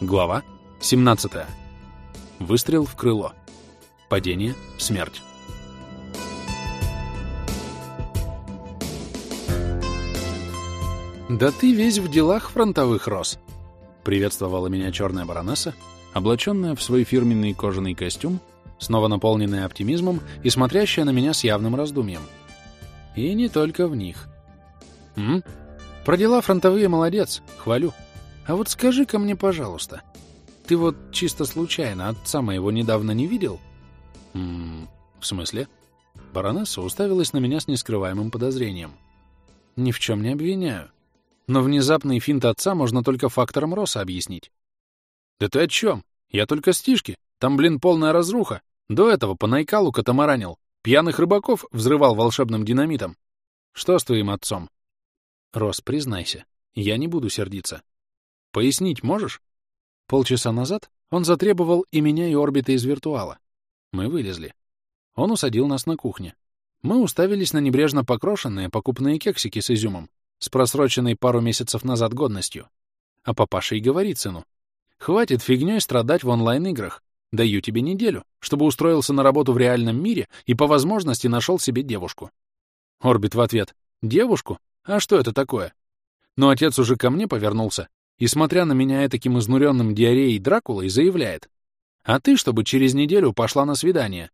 Глава 17. Выстрел в крыло. Падение, смерть. «Да ты весь в делах фронтовых рос!» — приветствовала меня черная баронесса, облаченная в свой фирменный кожаный костюм, снова наполненная оптимизмом и смотрящая на меня с явным раздумьем. И не только в них. «М? Про дела фронтовые молодец, хвалю. А вот скажи-ка мне, пожалуйста, ты вот чисто случайно отца моего недавно не видел?» «М в смысле?» Баронесса уставилась на меня с нескрываемым подозрением. «Ни в чем не обвиняю. Но внезапный финт отца можно только фактором Росса объяснить. «Да ты о чем? Я только стишки. Там, блин, полная разруха. До этого по Найкалу катамаранил. Пьяных рыбаков взрывал волшебным динамитом. Что с твоим отцом?» «Рос, признайся, я не буду сердиться. Пояснить можешь?» Полчаса назад он затребовал и меня, и орбиты из виртуала. Мы вылезли. Он усадил нас на кухне. Мы уставились на небрежно покрошенные покупные кексики с изюмом с просроченной пару месяцев назад годностью. А папаша и говорит сыну, «Хватит фигнёй страдать в онлайн-играх. Даю тебе неделю, чтобы устроился на работу в реальном мире и по возможности нашел себе девушку». Орбит в ответ, «Девушку? А что это такое?» Но отец уже ко мне повернулся и, смотря на меня таким изнуренным диареей Дракулой, заявляет, «А ты, чтобы через неделю пошла на свидание.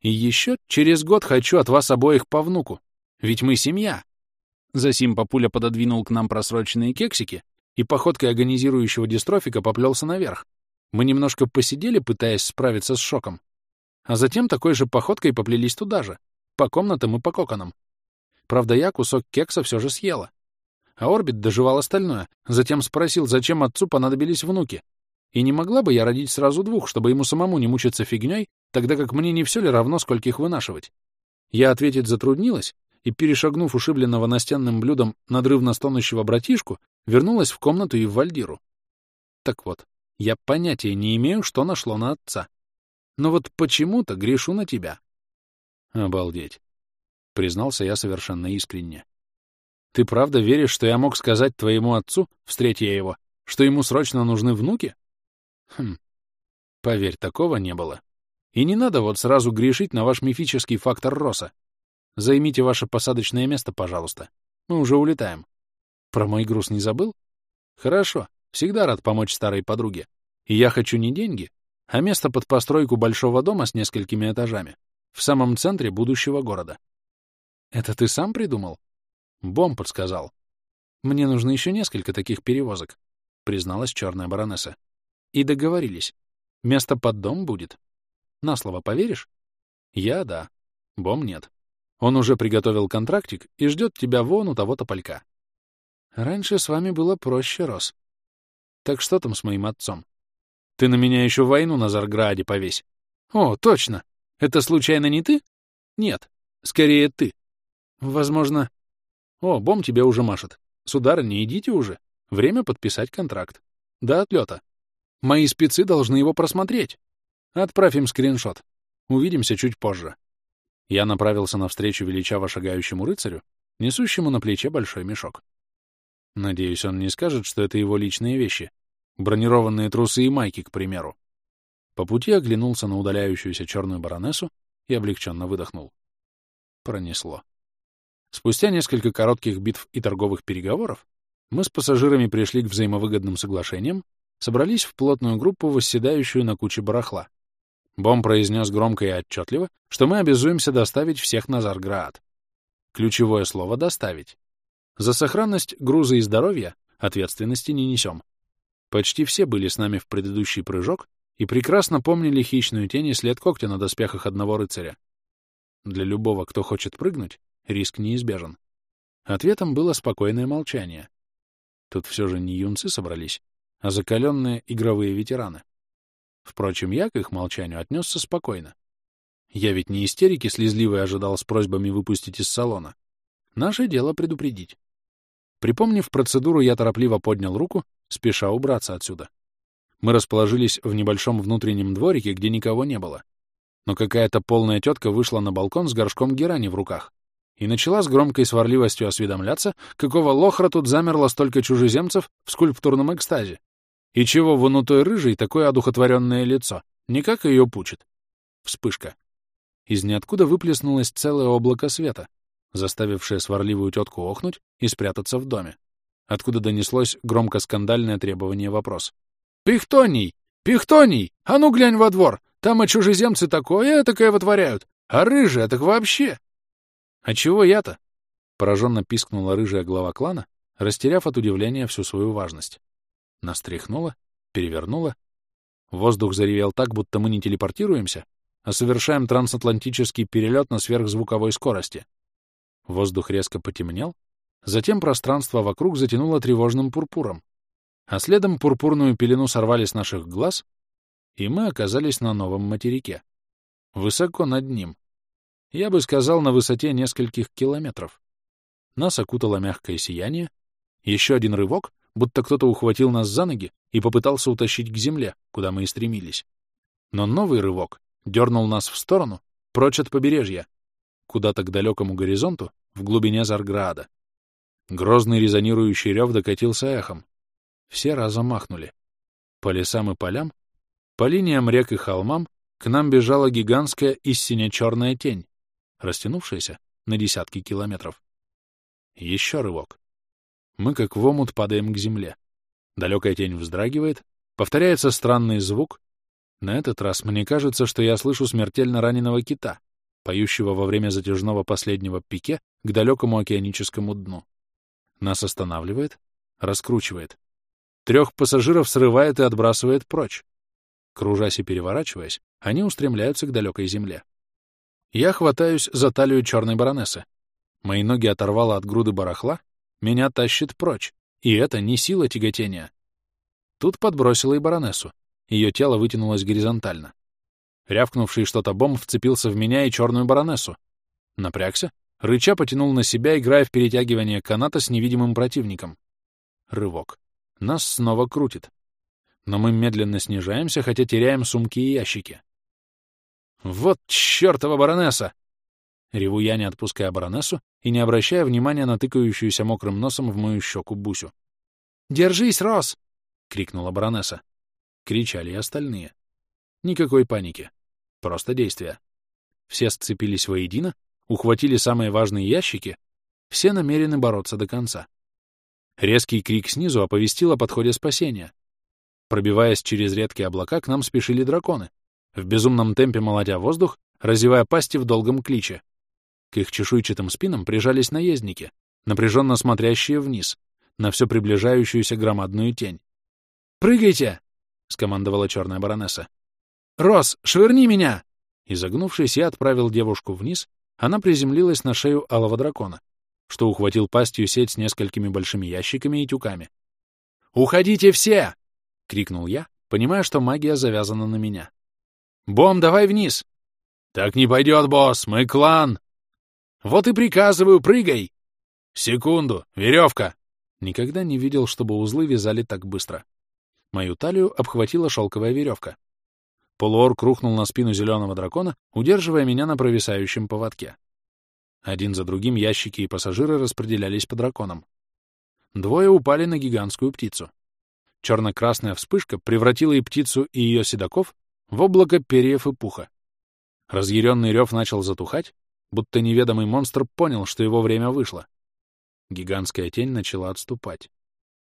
И еще через год хочу от вас обоих по внуку. Ведь мы семья». Засим папуля пододвинул к нам просроченные кексики и походкой агонизирующего дистрофика поплелся наверх. Мы немножко посидели, пытаясь справиться с шоком. А затем такой же походкой поплелись туда же, по комнатам и по коконам. Правда, я кусок кекса все же съела. А Орбит доживал остальное, затем спросил, зачем отцу понадобились внуки. И не могла бы я родить сразу двух, чтобы ему самому не мучиться фигней, тогда как мне не все ли равно, скольких вынашивать? Я ответить затруднилась, и, перешагнув ушибленного настенным блюдом надрывно стонущего братишку, вернулась в комнату и в вальдиру. Так вот, я понятия не имею, что нашло на отца. Но вот почему-то грешу на тебя. Обалдеть. Признался я совершенно искренне. Ты правда веришь, что я мог сказать твоему отцу, встретя его, что ему срочно нужны внуки? Хм. Поверь, такого не было. И не надо вот сразу грешить на ваш мифический фактор Роса. Займите ваше посадочное место, пожалуйста. Мы уже улетаем. Про мой груз не забыл? Хорошо. Всегда рад помочь старой подруге. И я хочу не деньги, а место под постройку большого дома с несколькими этажами в самом центре будущего города. Это ты сам придумал? Бом подсказал. Мне нужно еще несколько таких перевозок, призналась черная баронесса. И договорились. Место под дом будет. На слово поверишь? Я — да. Бом — нет. Он уже приготовил контрактик и ждет тебя вон у того тополька. Раньше с вами было проще, Рос. Так что там с моим отцом? Ты на меня еще войну на Зарграде повесь. О, точно! Это случайно не ты? Нет, скорее ты. Возможно... О, бом тебе уже машет. Сударыня, идите уже. Время подписать контракт. До отлета. Мои спецы должны его просмотреть. Отправь им скриншот. Увидимся чуть позже. Я направился навстречу величаво шагающему рыцарю, несущему на плече большой мешок. Надеюсь, он не скажет, что это его личные вещи. Бронированные трусы и майки, к примеру. По пути оглянулся на удаляющуюся черную баронессу и облегченно выдохнул. Пронесло. Спустя несколько коротких битв и торговых переговоров мы с пассажирами пришли к взаимовыгодным соглашениям, собрались в плотную группу, восседающую на куче барахла. Бом произнес громко и отчетливо, что мы обязуемся доставить всех на Зарград. Ключевое слово «доставить». За сохранность груза и здоровья ответственности не несем. Почти все были с нами в предыдущий прыжок и прекрасно помнили хищную тень и след когтя на доспехах одного рыцаря. Для любого, кто хочет прыгнуть, риск неизбежен. Ответом было спокойное молчание. Тут все же не юнцы собрались, а закаленные игровые ветераны. Впрочем, я к их молчанию отнесся спокойно. Я ведь не истерики слезливые ожидал с просьбами выпустить из салона. Наше дело предупредить. Припомнив процедуру, я торопливо поднял руку, спеша убраться отсюда. Мы расположились в небольшом внутреннем дворике, где никого не было. Но какая-то полная тетка вышла на балкон с горшком герани в руках и начала с громкой сварливостью осведомляться, какого лохра тут замерло столько чужеземцев в скульптурном экстазе, И чего вон у такое одухотворенное лицо? Никак ее пучит. Вспышка. Из ниоткуда выплеснулось целое облако света, заставившее сварливую тетку охнуть и спрятаться в доме, откуда донеслось громко скандальное требование вопрос. «Пихтоний! Пихтоний! А ну глянь во двор! Там и чужеземцы такое такое вытворяют! А рыжая так вообще!» «А чего я-то?» — пораженно пискнула рыжая глава клана, растеряв от удивления всю свою важность. Нас тряхнуло, перевернуло. Воздух заревел так, будто мы не телепортируемся, а совершаем трансатлантический перелет на сверхзвуковой скорости. Воздух резко потемнел, затем пространство вокруг затянуло тревожным пурпуром, а следом пурпурную пелену сорвали с наших глаз, и мы оказались на новом материке. Высоко над ним. Я бы сказал, на высоте нескольких километров. Нас окутало мягкое сияние, еще один рывок, будто кто-то ухватил нас за ноги и попытался утащить к земле, куда мы и стремились. Но новый рывок дернул нас в сторону, прочь от побережья, куда-то к далекому горизонту, в глубине Зарграда. Грозный резонирующий рев докатился эхом. Все разом махнули. По лесам и полям, по линиям рек и холмам к нам бежала гигантская и сине-черная тень, растянувшаяся на десятки километров. Еще рывок. Мы как в омут падаем к земле. Далекая тень вздрагивает, повторяется странный звук. На этот раз мне кажется, что я слышу смертельно раненого кита, поющего во время затяжного последнего пике к далекому океаническому дну. Нас останавливает, раскручивает. Трех пассажиров срывает и отбрасывает прочь. Кружась и переворачиваясь, они устремляются к далекой земле. Я хватаюсь за талию черной баронессы. Мои ноги оторвало от груды барахла, меня тащит прочь, и это не сила тяготения. Тут подбросила и баронессу. Ее тело вытянулось горизонтально. Рявкнувший что-то бомб вцепился в меня и черную баронессу. Напрягся, рыча потянул на себя, играя в перетягивание каната с невидимым противником. Рывок. Нас снова крутит. Но мы медленно снижаемся, хотя теряем сумки и ящики. «Вот чертова баронесса!» Реву я, не отпуская баронессу и не обращая внимания на тыкающуюся мокрым носом в мою щеку Бусю. «Держись, Рос!» — крикнула баронесса. Кричали и остальные. Никакой паники. Просто действия. Все сцепились воедино, ухватили самые важные ящики, все намерены бороться до конца. Резкий крик снизу оповестил о подходе спасения. Пробиваясь через редкие облака, к нам спешили драконы, в безумном темпе молодя воздух, разевая пасти в долгом кличе. К их чешуйчатым спинам прижались наездники, напряженно смотрящие вниз, на все приближающуюся громадную тень. «Прыгайте!» — скомандовала черная баронесса. «Рос, швырни меня!» Изогнувшись, я отправил девушку вниз, она приземлилась на шею алого дракона, что ухватил пастью сеть с несколькими большими ящиками и тюками. «Уходите все!» — крикнул я, понимая, что магия завязана на меня. «Бом, давай вниз!» «Так не пойдет, босс, мы клан!» Вот и приказываю, прыгай! Секунду, веревка! Никогда не видел, чтобы узлы вязали так быстро. Мою талию обхватила шелковая веревка. Полуорк рухнул на спину зеленого дракона, удерживая меня на провисающем поводке. Один за другим ящики и пассажиры распределялись по драконам. Двое упали на гигантскую птицу. Черно-красная вспышка превратила и птицу, и ее седаков в облако перьев и пуха. Разъяренный рев начал затухать, будто неведомый монстр понял, что его время вышло. Гигантская тень начала отступать.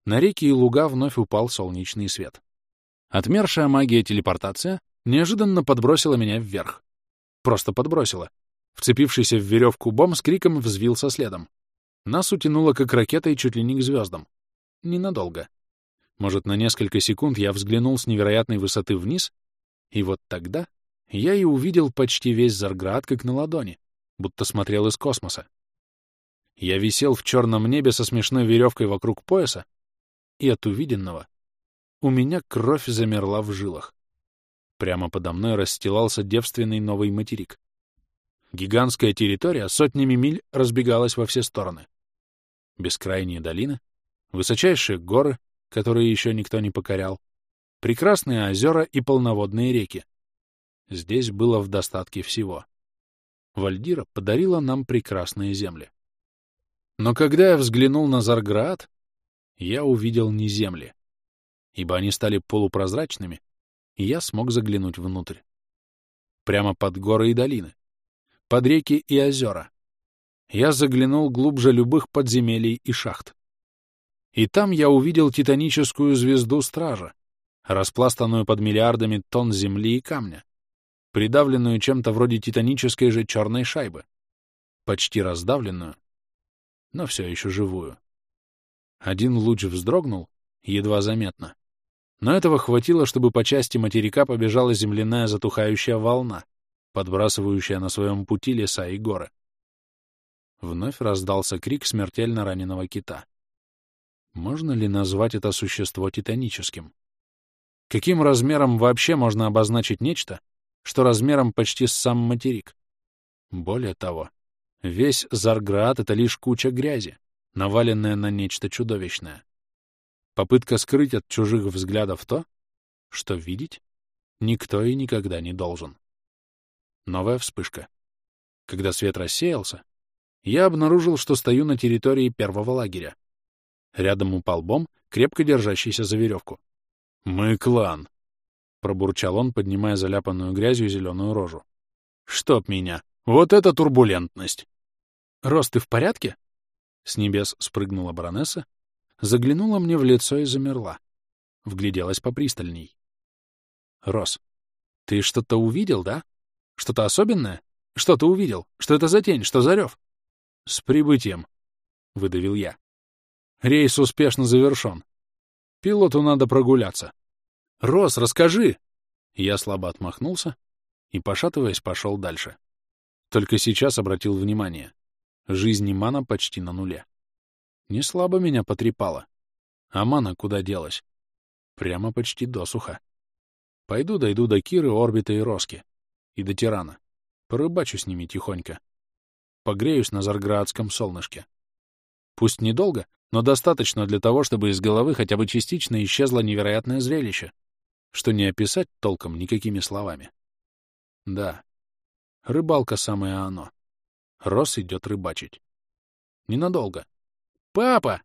На реки и луга вновь упал солнечный свет. Отмершая магия телепортация неожиданно подбросила меня вверх. Просто подбросила. Вцепившийся в веревку бом с криком взвился следом. Нас утянуло как ракетой чуть ли не к звездам. Ненадолго. Может, на несколько секунд я взглянул с невероятной высоты вниз, и вот тогда я и увидел почти весь Зарград как на ладони будто смотрел из космоса. Я висел в черном небе со смешной веревкой вокруг пояса, и от увиденного у меня кровь замерла в жилах. Прямо подо мной расстилался девственный новый материк. Гигантская территория сотнями миль разбегалась во все стороны. Бескрайние долины, высочайшие горы, которые еще никто не покорял, прекрасные озера и полноводные реки. Здесь было в достатке всего. Вальдира подарила нам прекрасные земли. Но когда я взглянул на Зарград, я увидел не земли. ибо они стали полупрозрачными, и я смог заглянуть внутрь. Прямо под горы и долины, под реки и озера. Я заглянул глубже любых подземелий и шахт. И там я увидел титаническую звезду Стража, распластанную под миллиардами тонн земли и камня, придавленную чем-то вроде титанической же черной шайбы, почти раздавленную, но все еще живую. Один луч вздрогнул, едва заметно. Но этого хватило, чтобы по части материка побежала земляная затухающая волна, подбрасывающая на своем пути леса и горы. Вновь раздался крик смертельно раненого кита. Можно ли назвать это существо титаническим? Каким размером вообще можно обозначить нечто, что размером почти с сам материк? Более того, весь Зарград — это лишь куча грязи, наваленная на нечто чудовищное. Попытка скрыть от чужих взглядов то, что видеть никто и никогда не должен. Новая вспышка. Когда свет рассеялся, я обнаружил, что стою на территории первого лагеря. Рядом упал бомб, крепко держащийся за веревку. «Мы клан», — пробурчал он, поднимая заляпанную грязью зеленую рожу. «Чтоб меня! Вот это турбулентность!» «Рос, ты в порядке?» С небес спрыгнула баронесса, заглянула мне в лицо и замерла. Вгляделась попристальней. «Рос, ты что-то увидел, да? Что-то особенное? Что ты увидел? Что это за тень? Что за рев?» «С прибытием», — выдавил я. «Рейс успешно завершен. Пилоту надо прогуляться». «Рос, расскажи!» Я слабо отмахнулся и, пошатываясь, пошел дальше. Только сейчас обратил внимание. Жизнь мана почти на нуле. Не слабо меня потрепало. А мана куда делась? Прямо почти досуха. Пойду дойду до Киры, Орбита и Роски. И до Тирана. Порыбачу с ними тихонько. Погреюсь на Зарградском солнышке. Пусть недолго, но достаточно для того, чтобы из головы хотя бы частично исчезло невероятное зрелище, что не описать толком никакими словами. Да, рыбалка самое оно. Рос идет рыбачить. Ненадолго. «Папа!»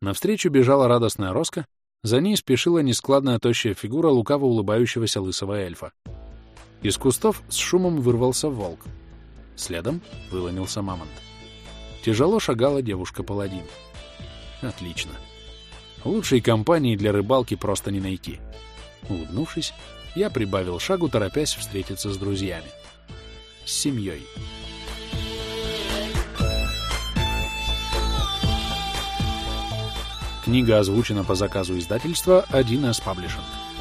Навстречу бежала радостная Роска, за ней спешила нескладная тощая фигура лукаво улыбающегося лысого эльфа. Из кустов с шумом вырвался волк. Следом выломился мамонт. Тяжело шагала девушка-паладин. Отлично. Лучшей компании для рыбалки просто не найти. Улыбнувшись, я прибавил шагу, торопясь встретиться с друзьями. С семьей. Книга озвучена по заказу издательства 1С Publishing.